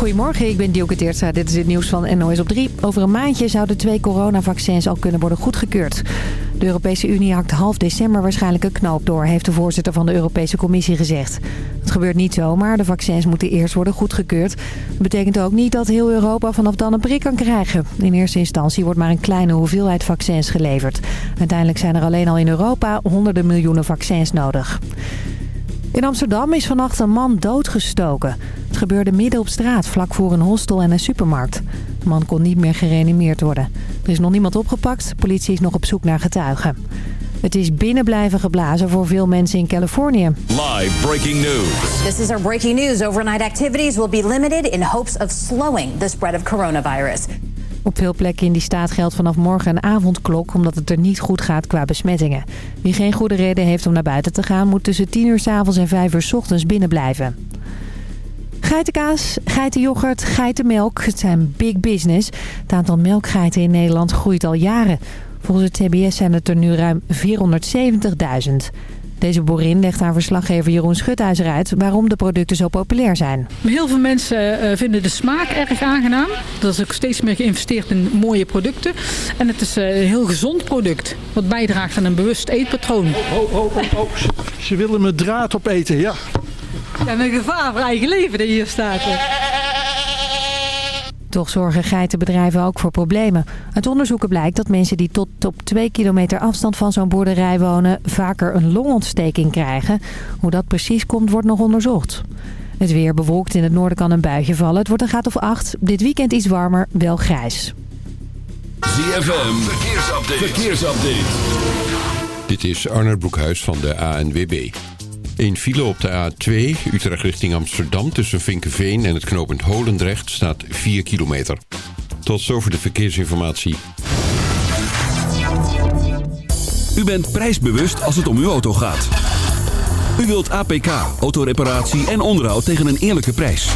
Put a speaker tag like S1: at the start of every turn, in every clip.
S1: Goedemorgen, ik ben Dielke Teertstra. Dit is het nieuws van NOS op 3. Over een maandje zouden twee coronavaccins al kunnen worden goedgekeurd. De Europese Unie hakt half december waarschijnlijk een knoop door... heeft de voorzitter van de Europese Commissie gezegd. Het gebeurt niet zomaar. De vaccins moeten eerst worden goedgekeurd. Dat betekent ook niet dat heel Europa vanaf dan een prik kan krijgen. In eerste instantie wordt maar een kleine hoeveelheid vaccins geleverd. Uiteindelijk zijn er alleen al in Europa honderden miljoenen vaccins nodig. In Amsterdam is vannacht een man doodgestoken. Het gebeurde midden op straat, vlak voor een hostel en een supermarkt. De man kon niet meer gereanimeerd worden. Er is nog niemand opgepakt. De politie is nog op zoek naar getuigen. Het is binnen blijven geblazen voor veel mensen in Californië.
S2: Live breaking news.
S3: This is our breaking news. Overnight activities will be limited in hopes of slowing the spread of coronavirus.
S1: Op veel plekken in die staat geldt vanaf morgen een avondklok... omdat het er niet goed gaat qua besmettingen. Wie geen goede reden heeft om naar buiten te gaan... moet tussen 10 uur s avonds en 5 uur s ochtends binnen blijven. Geitenkaas, geitenyoghurt, geitenmelk. Het zijn big business. Het aantal melkgeiten in Nederland groeit al jaren. Volgens het TBS zijn het er nu ruim 470.000. Deze boerin legt aan verslaggever Jeroen Schuthuizer uit waarom de producten zo populair zijn.
S4: Heel veel mensen uh, vinden de smaak erg aangenaam. Er is ook steeds meer geïnvesteerd in mooie producten. En het is uh, een heel gezond product. Wat bijdraagt aan een bewust eetpatroon.
S5: Oh, oh, oh. Ze, ze willen me draad opeten, ja.
S4: Ja, met gevaar voor eigen leven dat hier staat.
S1: Toch zorgen geitenbedrijven ook voor problemen. Uit onderzoeken blijkt dat mensen die tot op 2 kilometer afstand van zo'n boerderij wonen... vaker een longontsteking krijgen. Hoe dat precies komt, wordt nog onderzocht. Het weer bewolkt in het noorden kan een buitje vallen. Het wordt een graad of 8. Dit weekend iets warmer, wel grijs.
S2: ZFM, verkeersupdate. verkeersupdate.
S6: Dit is Arnold Broekhuis van de ANWB. Een file op de A2, Utrecht richting Amsterdam... tussen Vinkenveen en het knooppunt Holendrecht staat 4 kilometer. Tot zover de verkeersinformatie.
S2: U bent prijsbewust als het om uw auto gaat. U wilt APK, autoreparatie en onderhoud tegen een eerlijke prijs.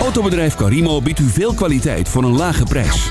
S2: Autobedrijf Carimo biedt u veel kwaliteit voor een lage prijs.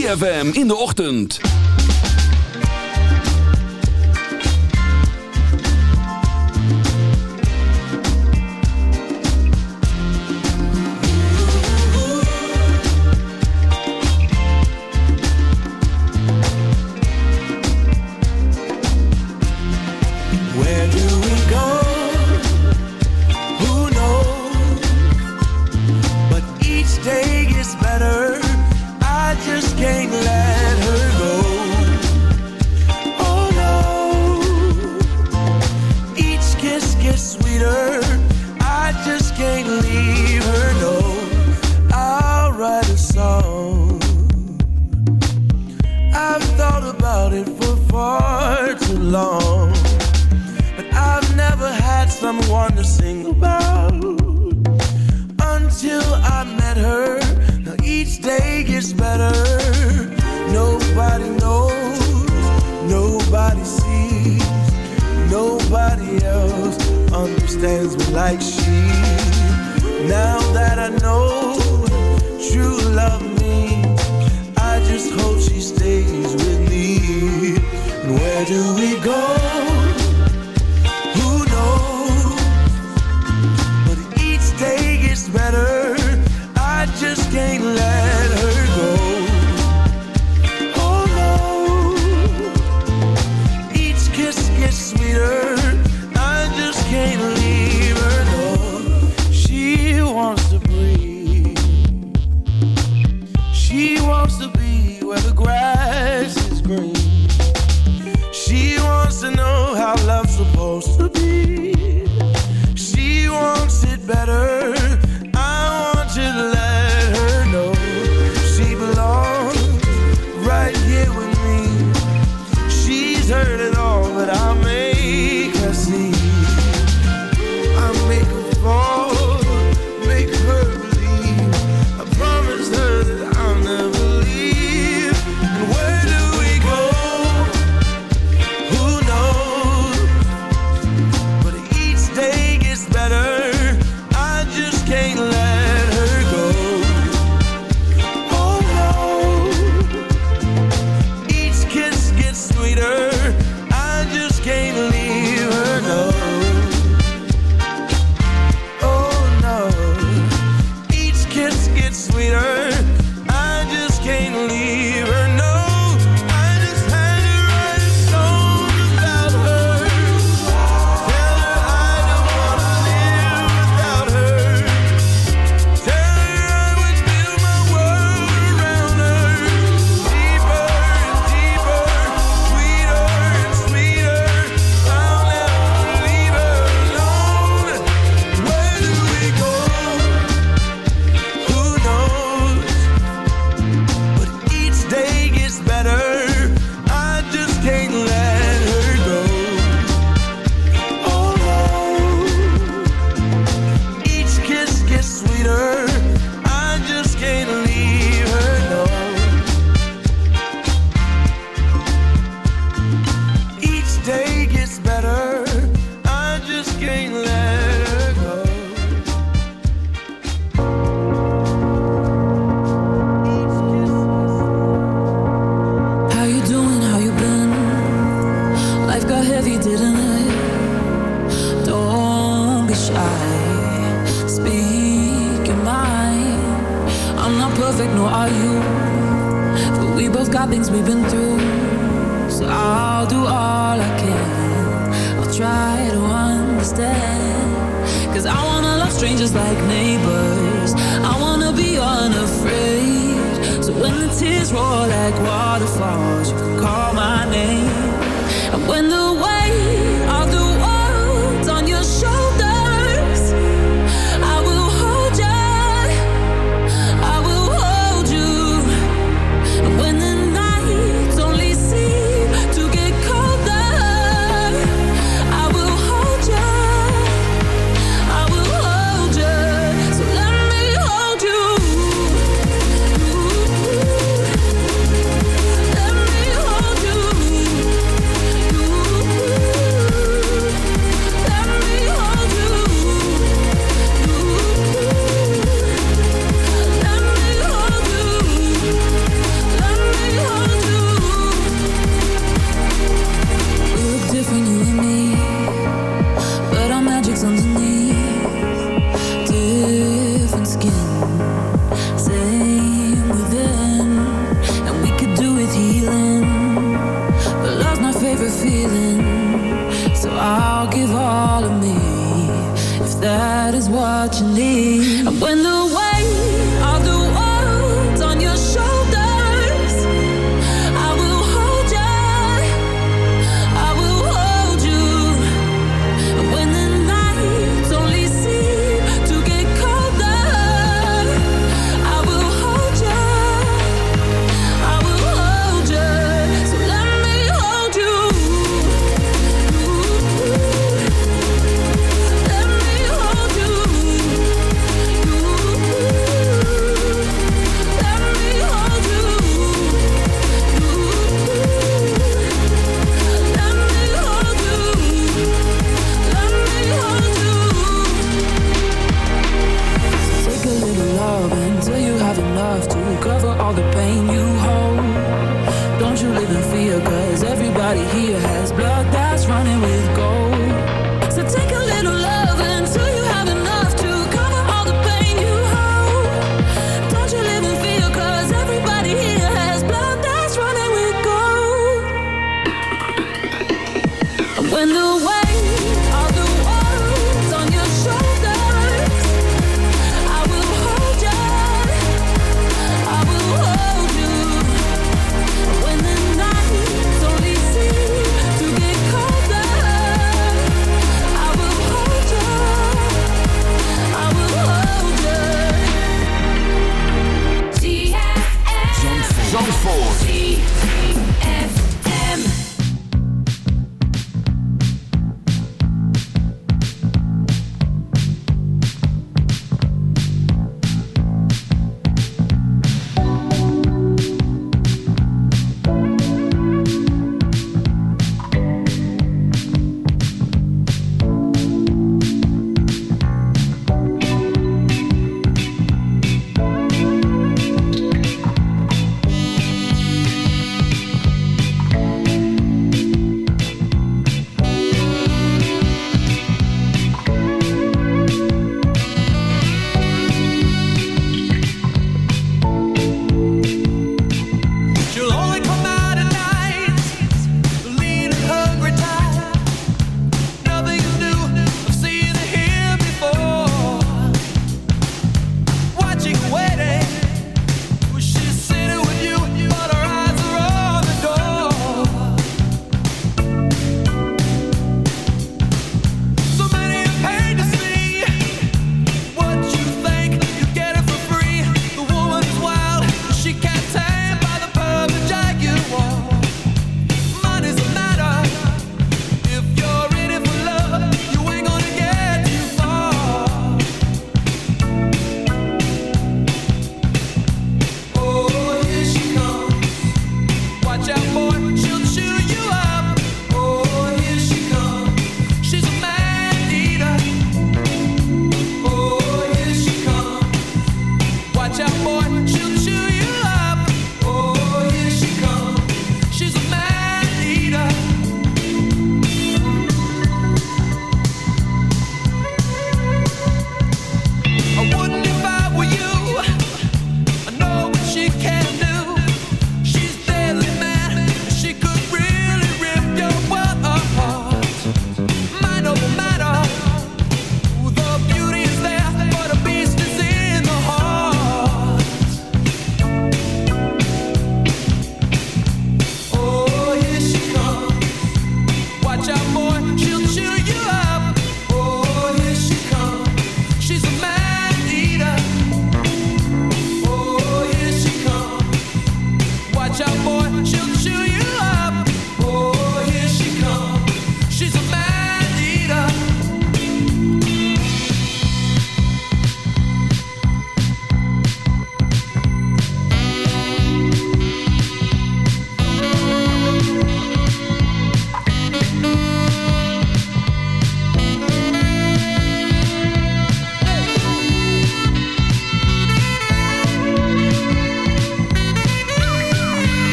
S2: ZFM in de ochtend.
S7: tears roll like waterfalls. You can call my name, and when the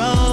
S8: control.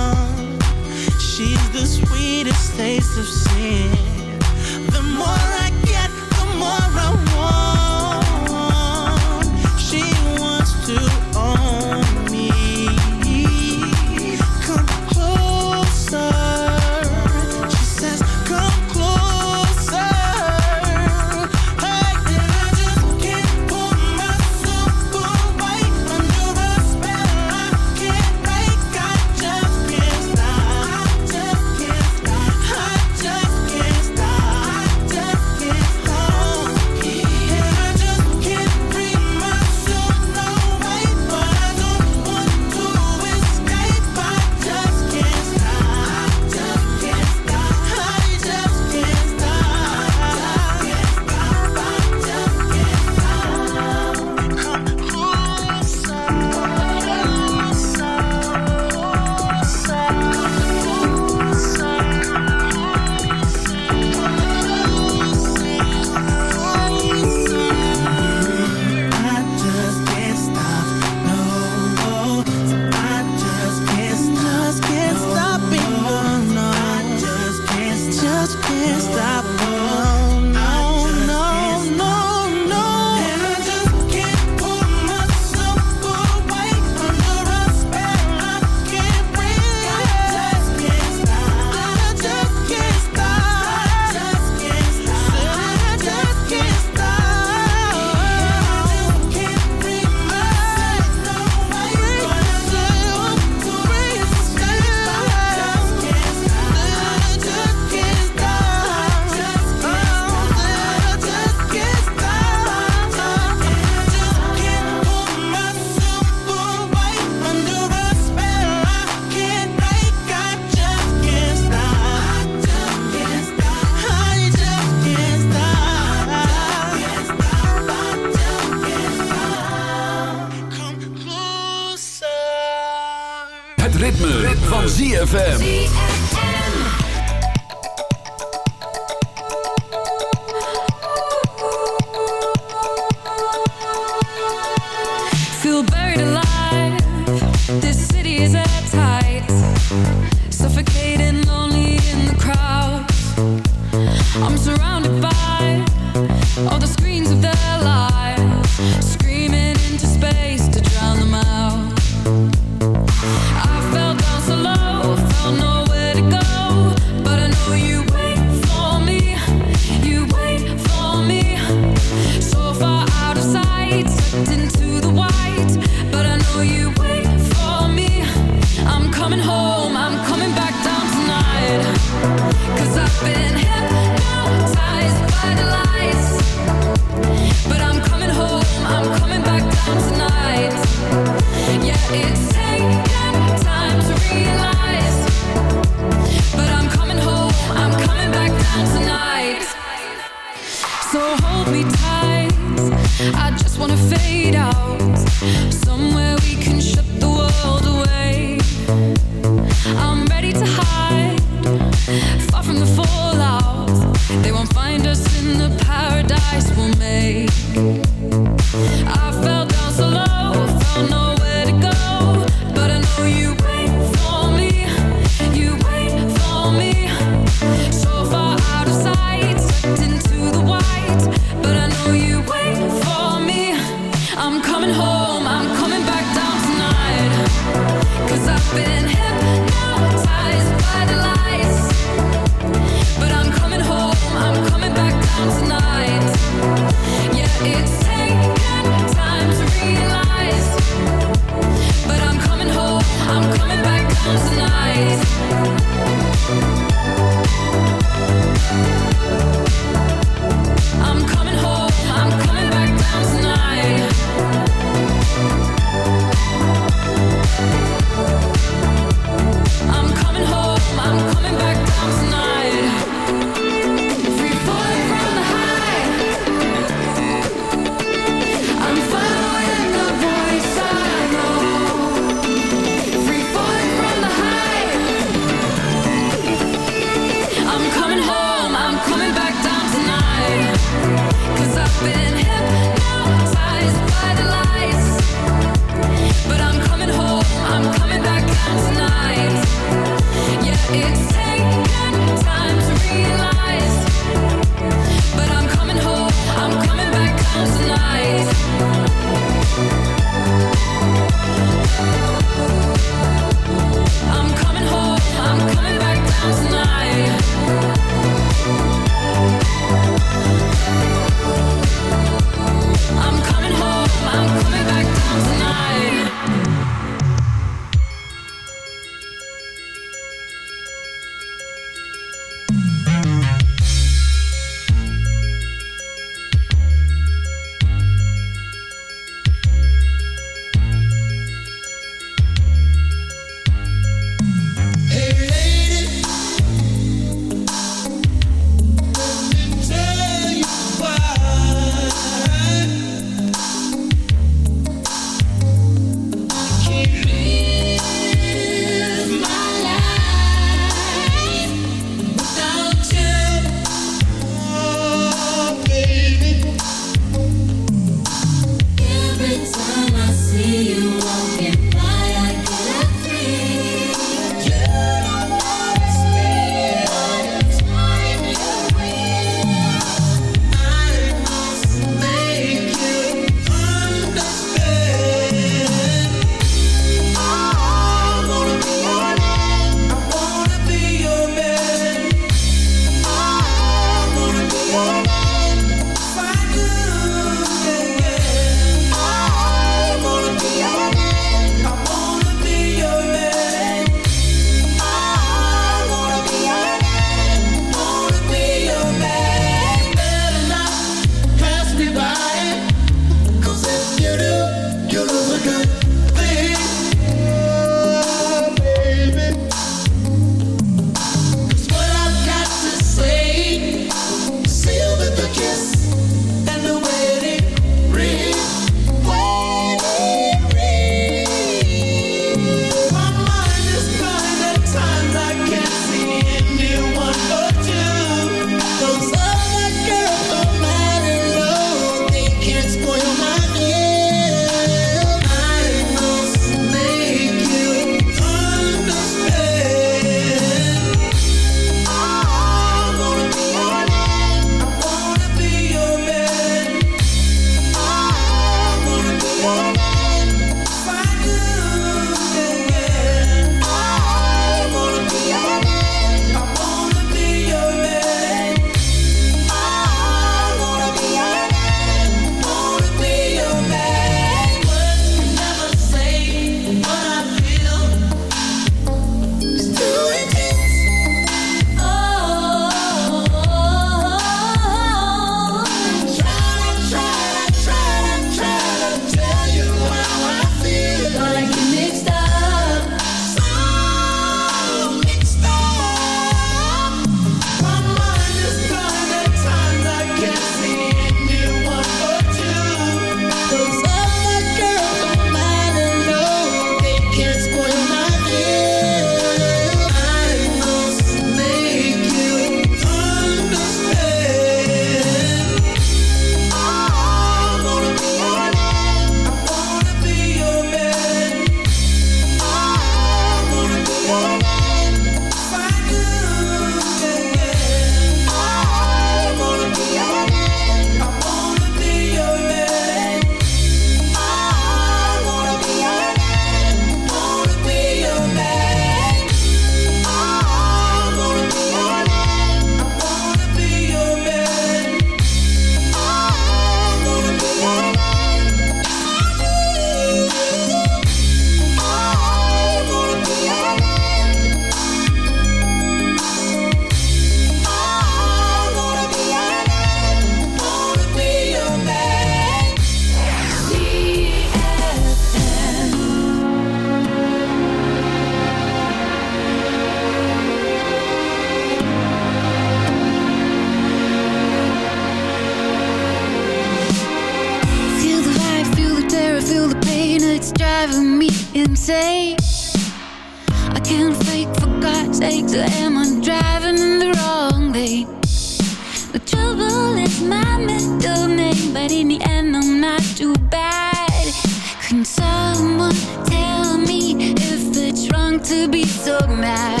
S8: To be
S7: so mad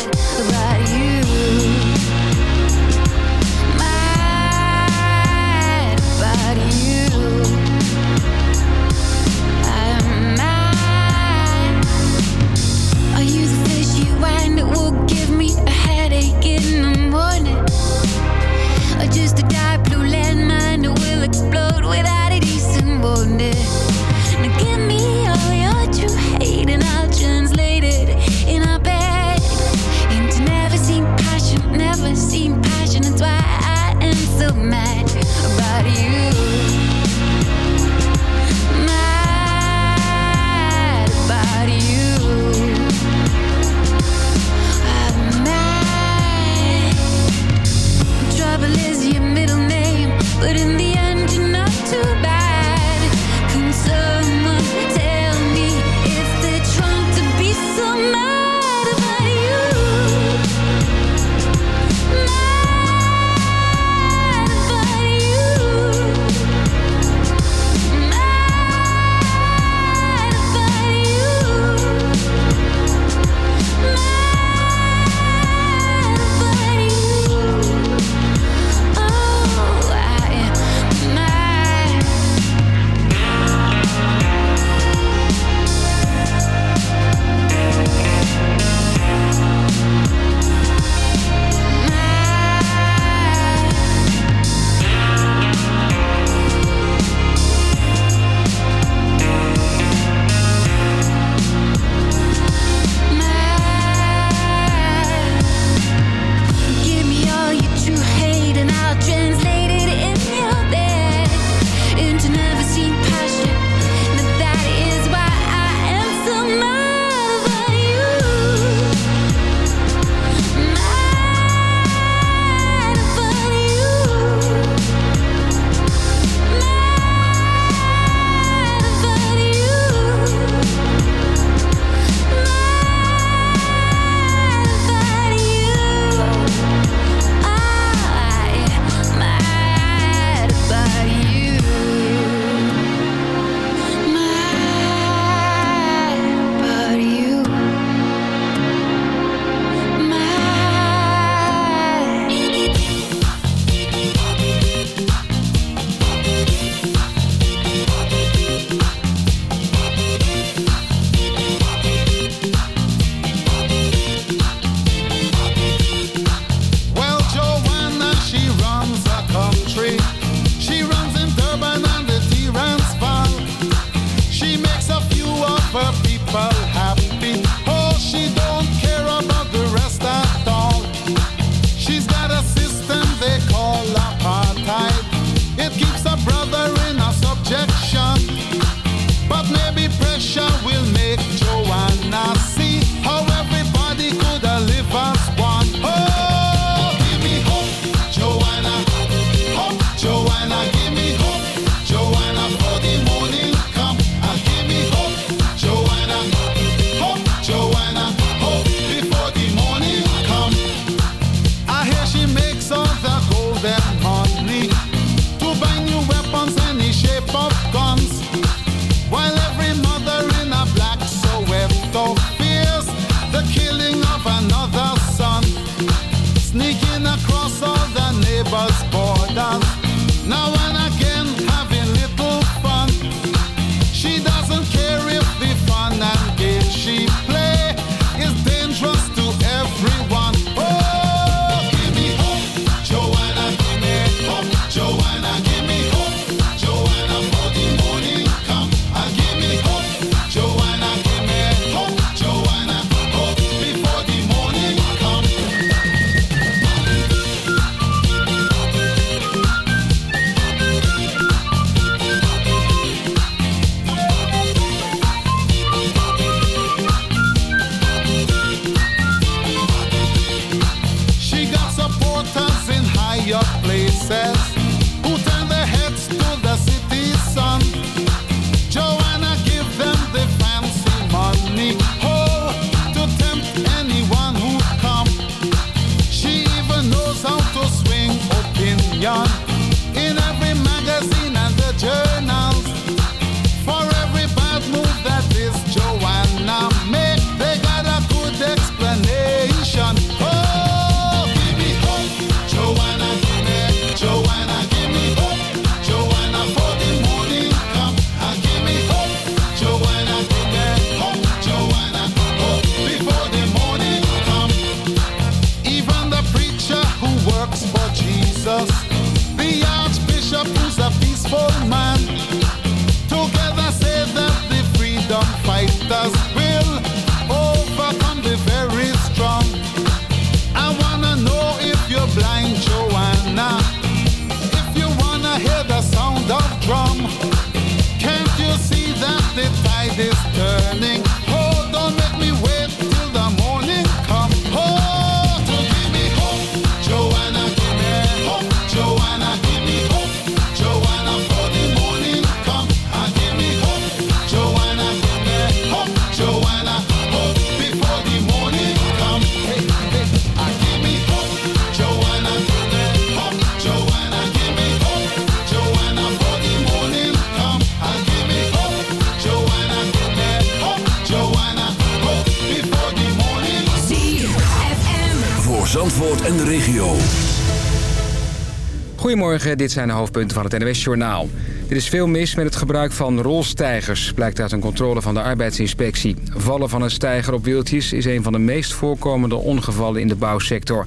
S9: Goedemorgen, dit zijn de hoofdpunten van het NWS-journaal. Er is veel mis met het gebruik van rolstijgers, blijkt uit een controle van de arbeidsinspectie. Vallen van een stijger op wieltjes is een van de meest voorkomende ongevallen in de bouwsector.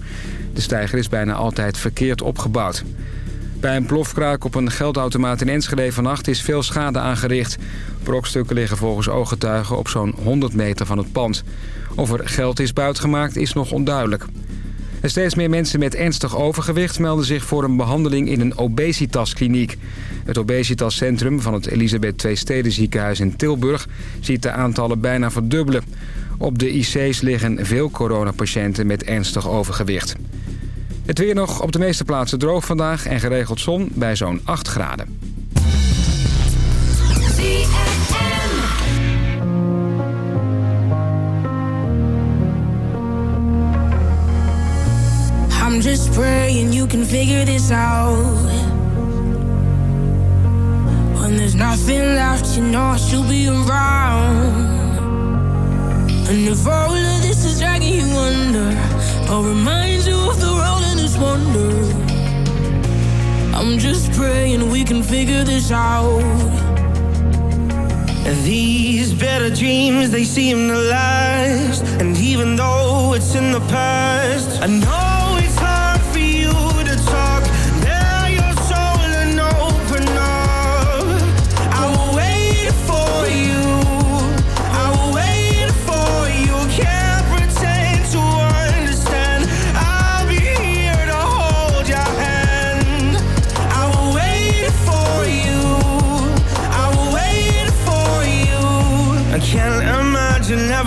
S9: De stijger is bijna altijd verkeerd opgebouwd. Bij een plofkraak op een geldautomaat in Enschede vannacht is veel schade aangericht. Brokstukken liggen volgens ooggetuigen op zo'n 100 meter van het pand. Of er geld is buitgemaakt is nog onduidelijk. Steeds meer mensen met ernstig overgewicht melden zich voor een behandeling in een obesitaskliniek. Het obesitascentrum van het Elisabeth II Steden ziekenhuis in Tilburg ziet de aantallen bijna verdubbelen. Op de IC's liggen veel coronapatiënten met ernstig overgewicht. Het weer nog op de meeste plaatsen droog vandaag en geregeld zon bij zo'n 8 graden.
S10: I'm just praying you can figure this out. When there's nothing left, you know I should be around. And if all of this is dragging you under, I'll remind you of the road and its wonder. I'm just praying we can figure this out.
S2: These better dreams, they seem to last. And even though it's in the past, I know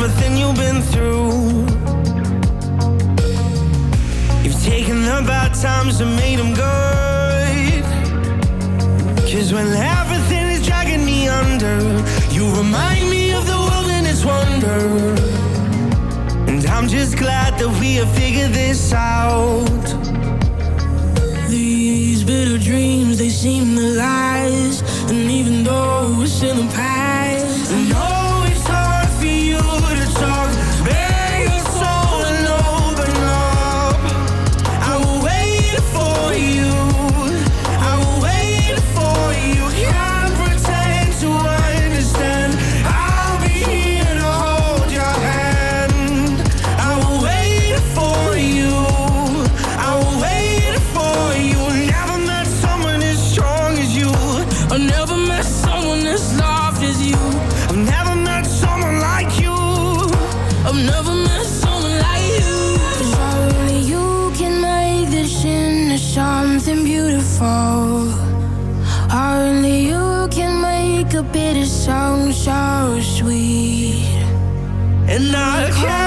S2: everything you've been through. You've taken the bad times and made them good. Cause when everything is dragging me under, you remind me of the world and its wonder. And I'm just glad that we have figured this out.
S10: These bitter dreams, they seem to last. And even though it's in beautiful. Only you can make a bitter song so sweet.
S2: And I can't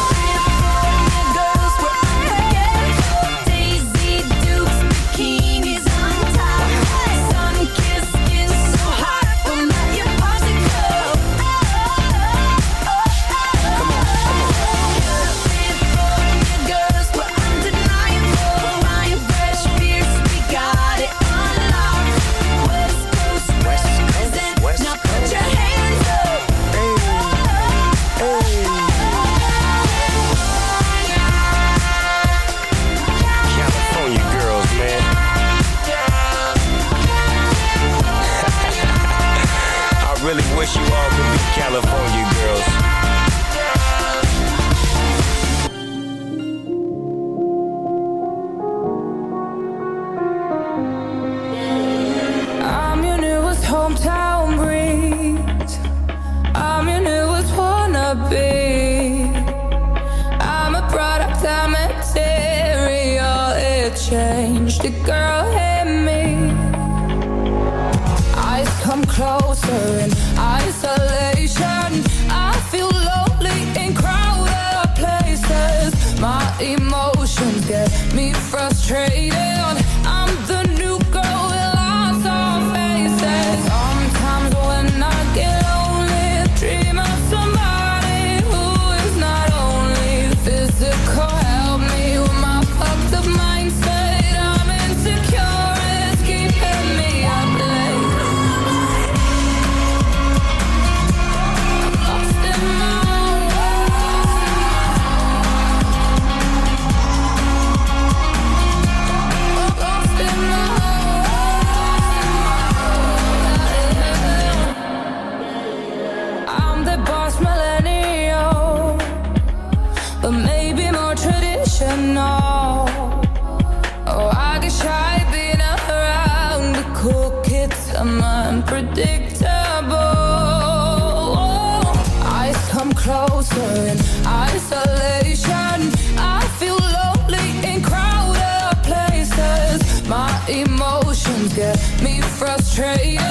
S7: betray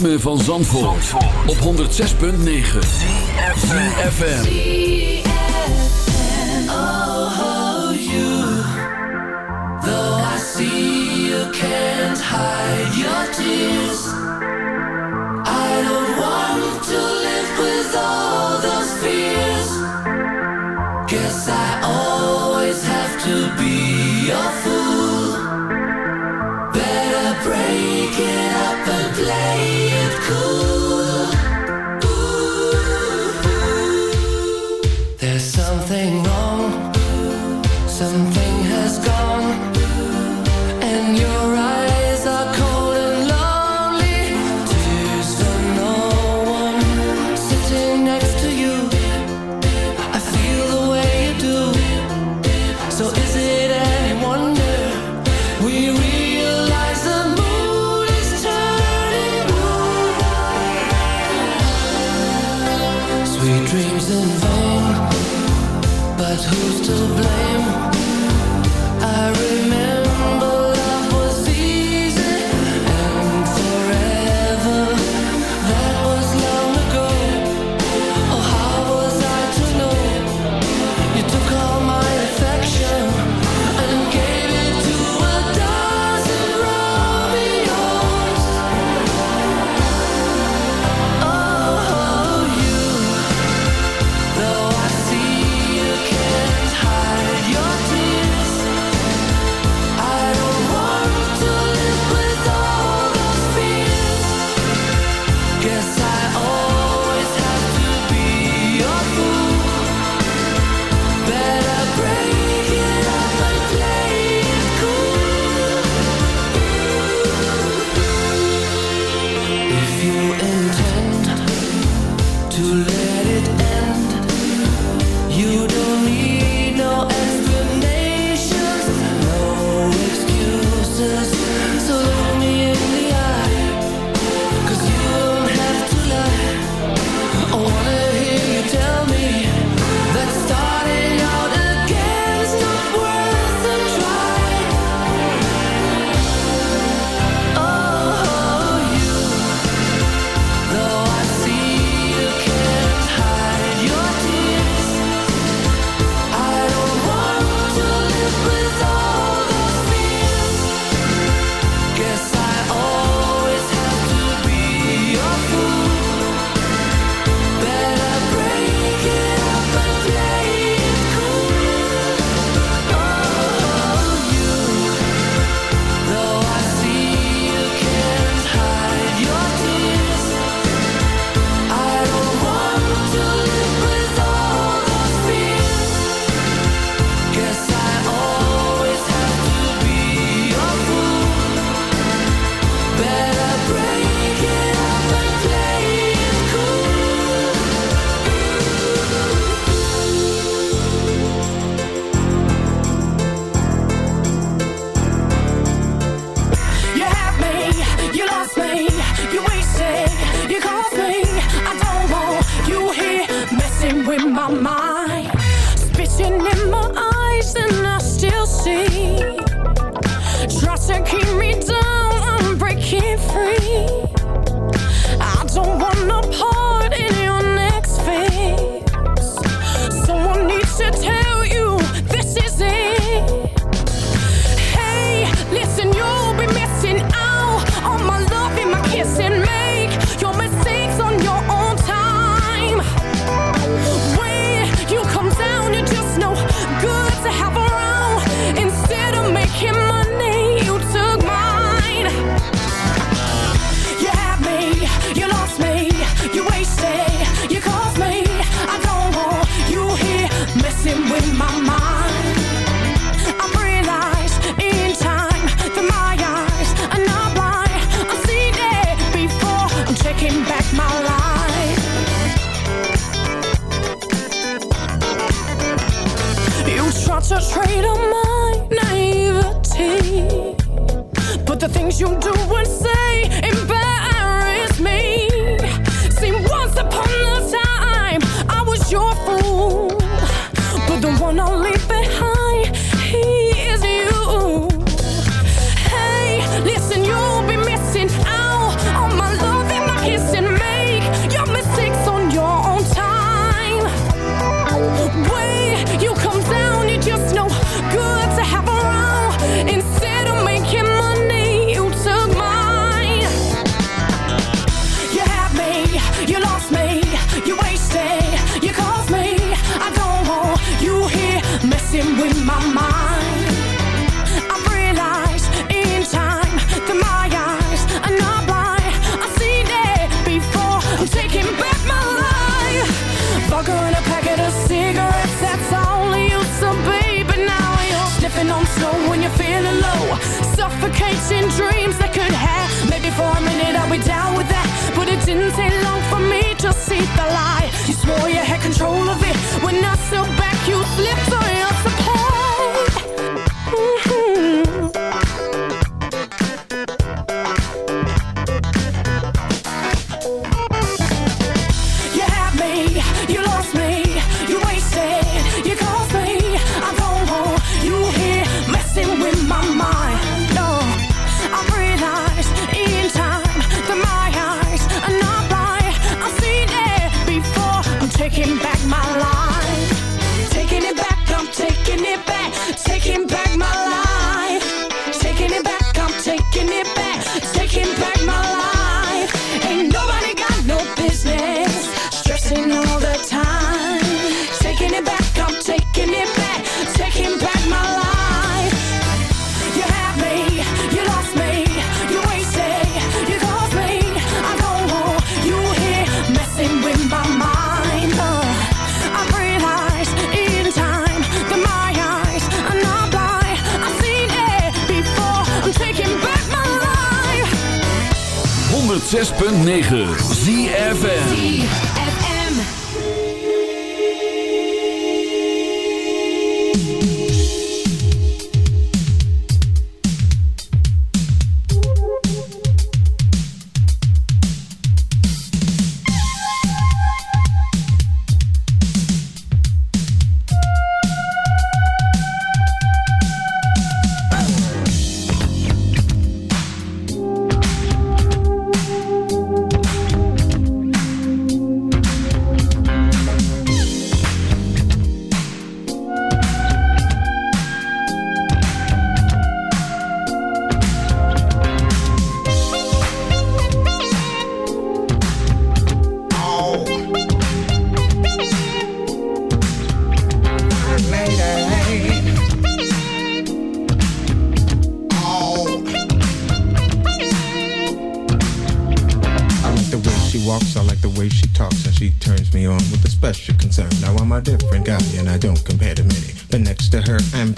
S2: Ritme van Zandvoort, op 106.9 ZFM.
S11: Oh, you. Though I see you can't hide your tears.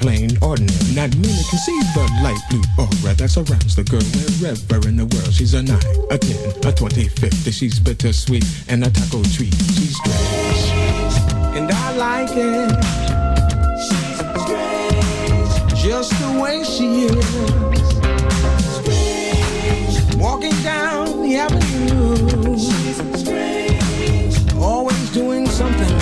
S12: Plain ordinary. Not many can see the light blue aura that surrounds the girl wherever in the world. She's a 9, a 10, a 20, 50. She's bittersweet, and a taco treat. She's strange, and I like it. She's strange, just the way she is. Strange, Walking down the avenue. She's strange. Always doing something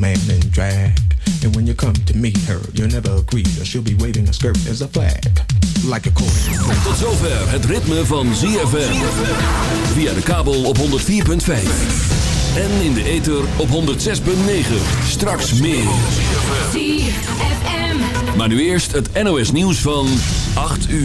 S12: man in drag. And when you come to meet her, you'll never agree that she'll be waving a skirt as a flag. Like a coin.
S13: Tot zover het ritme van ZFM. Via de kabel op 104.5. En in de ether op 106.9. Straks meer. Maar nu eerst het NOS nieuws van 8 uur.